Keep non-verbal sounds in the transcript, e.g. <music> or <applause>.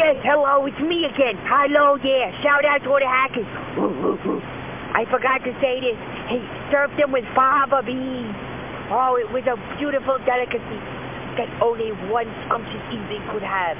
Yes, hello, it's me again. Hello, yeah. Shout out to all the hackers. <laughs> I forgot to say this. He served them with fava beans. Oh, it was a beautiful delicacy that only one scrumptious evening could have.